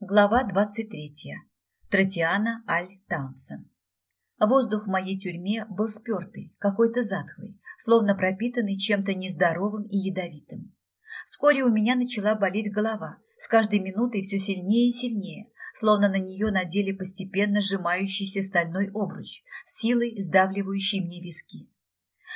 Глава 23. Тротиана Аль Таунсен. Воздух в моей тюрьме был спертый, какой-то затхлый, словно пропитанный чем-то нездоровым и ядовитым. Вскоре у меня начала болеть голова, с каждой минутой все сильнее и сильнее, словно на нее надели постепенно сжимающийся стальной обруч, силой сдавливающий мне виски.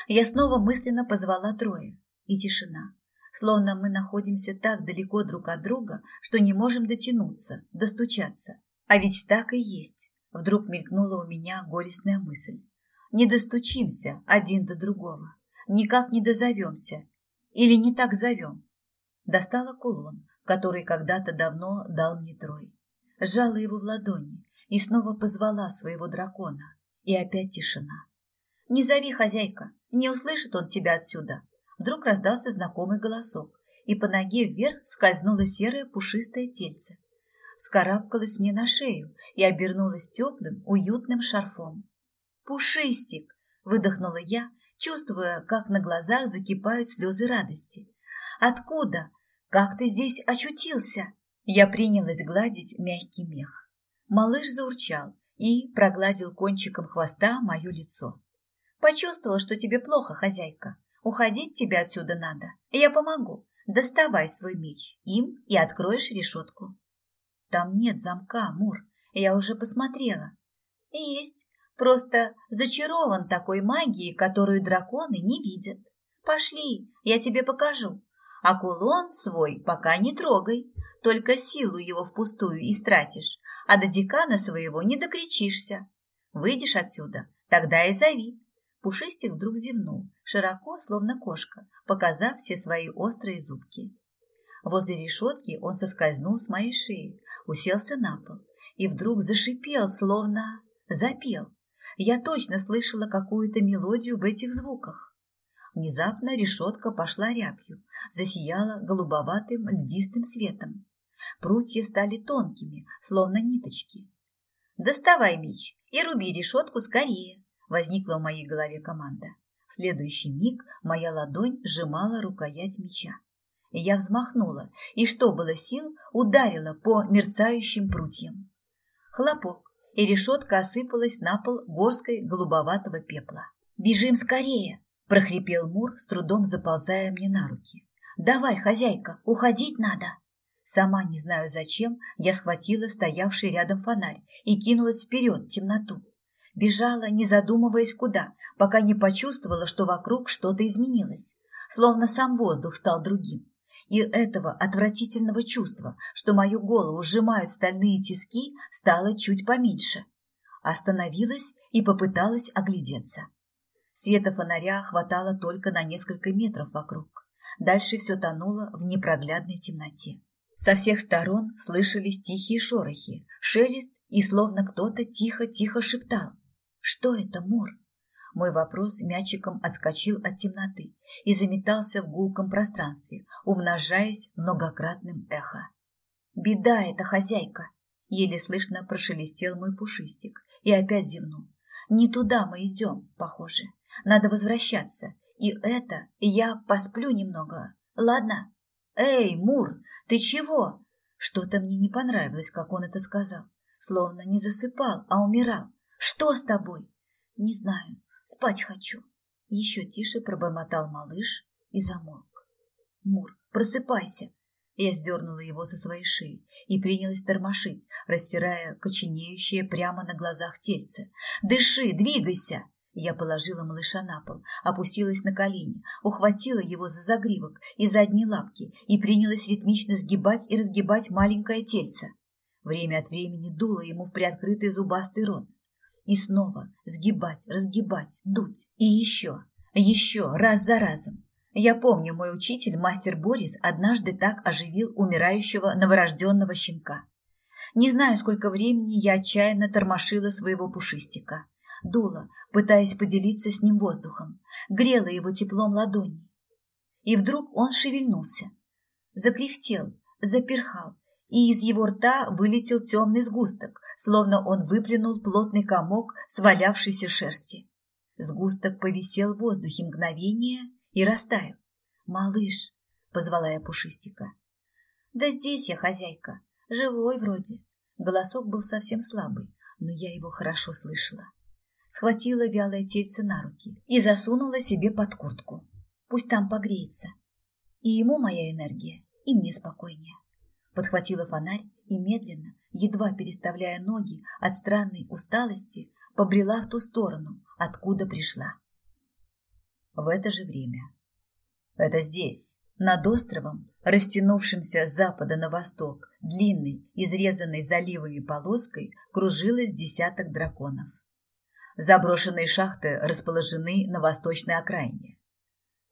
Я снова мысленно позвала трое, и тишина словно мы находимся так далеко друг от друга, что не можем дотянуться, достучаться. А ведь так и есть. Вдруг мелькнула у меня горестная мысль. Не достучимся один до другого, никак не дозовемся или не так зовем. Достала кулон, который когда-то давно дал мне Трой. Сжала его в ладони и снова позвала своего дракона. И опять тишина. «Не зови, хозяйка, не услышит он тебя отсюда», вдруг раздался знакомый голосок, и по ноге вверх скользнуло серое пушистое тельце. Вскарабкалась мне на шею и обернулась теплым, уютным шарфом. «Пушистик!» – выдохнула я, чувствуя, как на глазах закипают слезы радости. «Откуда? Как ты здесь очутился?» Я принялась гладить мягкий мех. Малыш заурчал и прогладил кончиком хвоста мое лицо. «Почувствовала, что тебе плохо, хозяйка. Уходить тебе отсюда надо. Я помогу. Доставай свой меч им и откроешь решетку. Там нет замка, Мур. Я уже посмотрела. Есть. Просто зачарован такой магией, которую драконы не видят. Пошли, я тебе покажу. А кулон свой пока не трогай, только силу его впустую истратишь, а до декана своего не докричишься. Выйдешь отсюда, тогда и зови. Пушистик вдруг зевнул, широко, словно кошка, показав все свои острые зубки. Возле решетки он соскользнул с моей шеи, уселся на пол и вдруг зашипел, словно запел. Я точно слышала какую-то мелодию в этих звуках. Внезапно решетка пошла рябью, засияла голубоватым льдистым светом. Прутья стали тонкими, словно ниточки. «Доставай меч и руби решетку скорее!» Возникла в моей голове команда. В следующий миг моя ладонь сжимала рукоять меча. Я взмахнула и, что было сил, ударила по мерцающим прутьям. Хлопок, и решетка осыпалась на пол горской голубоватого пепла. «Бежим скорее!» – прохрипел Мур, с трудом заползая мне на руки. «Давай, хозяйка, уходить надо!» Сама не знаю зачем, я схватила стоявший рядом фонарь и кинулась вперед в темноту. Бежала, не задумываясь куда, пока не почувствовала, что вокруг что-то изменилось, словно сам воздух стал другим. И этого отвратительного чувства, что мою голову сжимают стальные тиски, стало чуть поменьше. Остановилась и попыталась оглядеться. Света фонаря хватало только на несколько метров вокруг. Дальше все тонуло в непроглядной темноте. Со всех сторон слышались тихие шорохи, шелест и словно кто-то тихо-тихо шептал. Что это, Мор? Мой вопрос мячиком отскочил от темноты и заметался в гулком пространстве, умножаясь многократным эхо. «Беда это, хозяйка!» Еле слышно прошелестел мой пушистик и опять зевнул. «Не туда мы идем, похоже. Надо возвращаться. И это я посплю немного. Ладно? Эй, Мур, ты чего?» Что-то мне не понравилось, как он это сказал. Словно не засыпал, а умирал. Что с тобой? Не знаю. Спать хочу. Еще тише пробормотал малыш и замолк. Мур, просыпайся. Я сдернула его со своей шеи и принялась тормошить, растирая коченеющее прямо на глазах тельце. «Дыши, двигайся!» Я положила малыша на пол, опустилась на колени, ухватила его за загривок и задние лапки и принялась ритмично сгибать и разгибать маленькое тельце. Время от времени дуло ему в приоткрытый зубастый рот. И снова сгибать, разгибать, дуть. И еще, еще, раз за разом. Я помню, мой учитель, мастер Борис, однажды так оживил умирающего новорожденного щенка. Не знаю, сколько времени я отчаянно тормошила своего пушистика. Дула, пытаясь поделиться с ним воздухом, грела его теплом ладони. И вдруг он шевельнулся, закряхтел, заперхал, и из его рта вылетел темный сгусток, словно он выплюнул плотный комок свалявшейся шерсти. Сгусток повисел в воздухе мгновение и растаял. «Малыш!» — позвала я Пушистика. «Да здесь я, хозяйка. Живой вроде. Голосок был совсем слабый, но я его хорошо слышала. Схватила вялое тельце на руки и засунула себе под куртку. Пусть там погреется. И ему моя энергия, и мне спокойнее. Подхватила фонарь и медленно, едва переставляя ноги от странной усталости, побрела в ту сторону, откуда пришла. В это же время. Это здесь, над островом, растянувшимся с запада на восток, длинной, изрезанной заливами полоской, кружилось десяток драконов. Заброшенные шахты расположены на восточной окраине.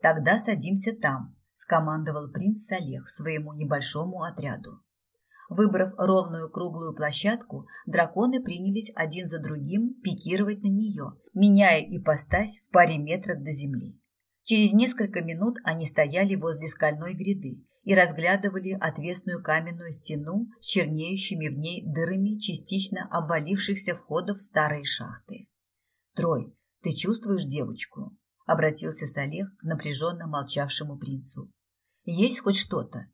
«Тогда садимся там», – скомандовал принц Салех своему небольшому отряду. Выбрав ровную круглую площадку, драконы принялись один за другим пикировать на нее, меняя ипостась в паре метров до земли. Через несколько минут они стояли возле скальной гряды и разглядывали отвесную каменную стену с чернеющими в ней дырами частично обвалившихся входов в старые шахты. «Трой, ты чувствуешь девочку?» – обратился Салех к напряженно молчавшему принцу. «Есть хоть что-то?»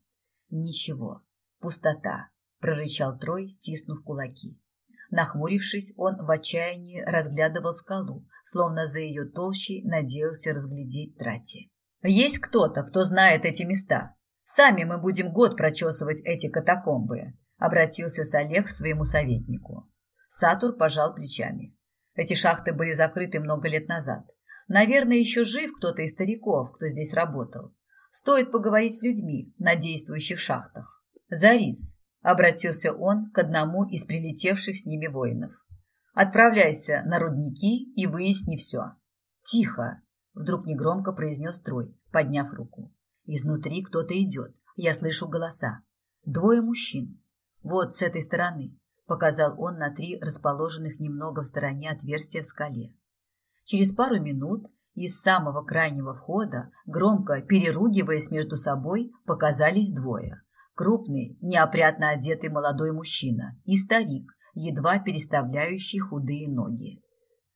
«Ничего. Пустота, прорычал Трой, стиснув кулаки. Нахмурившись, он в отчаянии разглядывал скалу, словно за ее толщей надеялся разглядеть трати. «Есть кто-то, кто знает эти места. Сами мы будем год прочесывать эти катакомбы», — обратился Салех к своему советнику. Сатур пожал плечами. Эти шахты были закрыты много лет назад. Наверное, еще жив кто-то из стариков, кто здесь работал. Стоит поговорить с людьми на действующих шахтах. «Зарис», — обратился он к одному из прилетевших с ними воинов. «Отправляйся на рудники и выясни все». «Тихо», — вдруг негромко произнес Трой, подняв руку. «Изнутри кто-то идет. Я слышу голоса. Двое мужчин. Вот с этой стороны», — показал он на три расположенных немного в стороне отверстия в скале. Через пару минут из самого крайнего входа, громко переругиваясь между собой, показались двое. Крупный, неопрятно одетый молодой мужчина и старик, едва переставляющий худые ноги.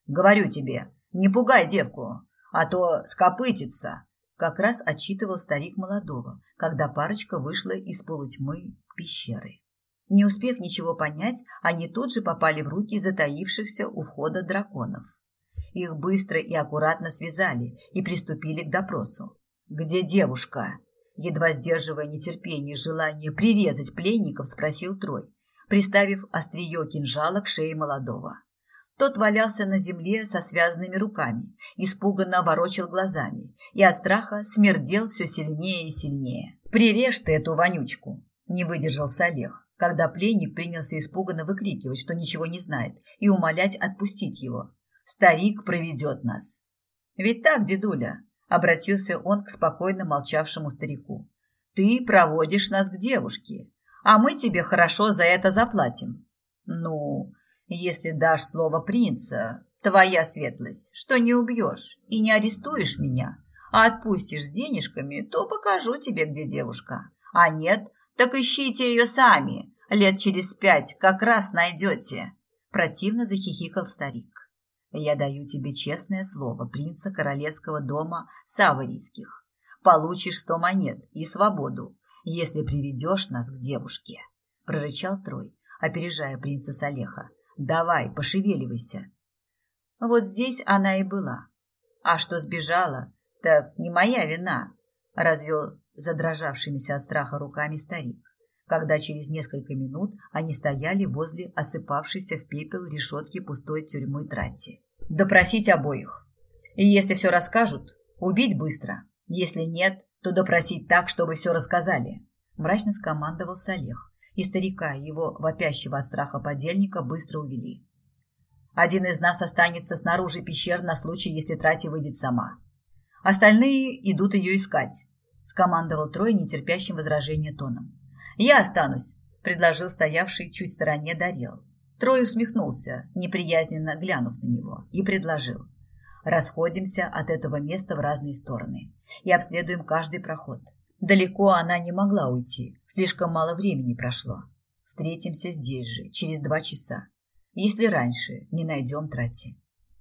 «Говорю тебе, не пугай девку, а то скопытится!» Как раз отчитывал старик молодого, когда парочка вышла из полутьмы пещеры. Не успев ничего понять, они тут же попали в руки затаившихся у входа драконов. Их быстро и аккуратно связали и приступили к допросу. «Где девушка?» едва сдерживая нетерпение и желание прирезать пленников, спросил Трой, приставив острие кинжала к шее молодого. Тот валялся на земле со связанными руками, испуганно ворочил глазами и от страха смердел все сильнее и сильнее. «Прирежь ты эту вонючку!» – не выдержал Салех, когда пленник принялся испуганно выкрикивать, что ничего не знает, и умолять отпустить его. «Старик проведет нас!» «Ведь так, дедуля!» обратился он к спокойно молчавшему старику. Ты проводишь нас к девушке, а мы тебе хорошо за это заплатим. Ну, если дашь слово принца, твоя светлость, что не убьешь и не арестуешь меня, а отпустишь с денежками, то покажу тебе, где девушка. А нет, так ищите ее сами, лет через пять как раз найдете. Противно захихикал старик. Я даю тебе честное слово принца королевского дома Саварийских. Получишь сто монет и свободу, если приведешь нас к девушке, — прорычал Трой, опережая принца Салеха. Давай, пошевеливайся. Вот здесь она и была. А что сбежала, так не моя вина, — развел задрожавшимися от страха руками старик когда через несколько минут они стояли возле осыпавшейся в пепел решетки пустой тюрьмы Трати. «Допросить обоих. И если все расскажут, убить быстро. Если нет, то допросить так, чтобы все рассказали», – мрачно скомандовал Салех, и старика, его вопящего от страха подельника, быстро увели. «Один из нас останется снаружи пещер на случай, если Трати выйдет сама. Остальные идут ее искать», – скомандовал Трой нетерпящим возражения тоном. «Я останусь», – предложил стоявший чуть в стороне Дарел. Трой усмехнулся, неприязненно глянув на него, и предложил. «Расходимся от этого места в разные стороны и обследуем каждый проход. Далеко она не могла уйти, слишком мало времени прошло. Встретимся здесь же, через два часа, если раньше не найдем Трати».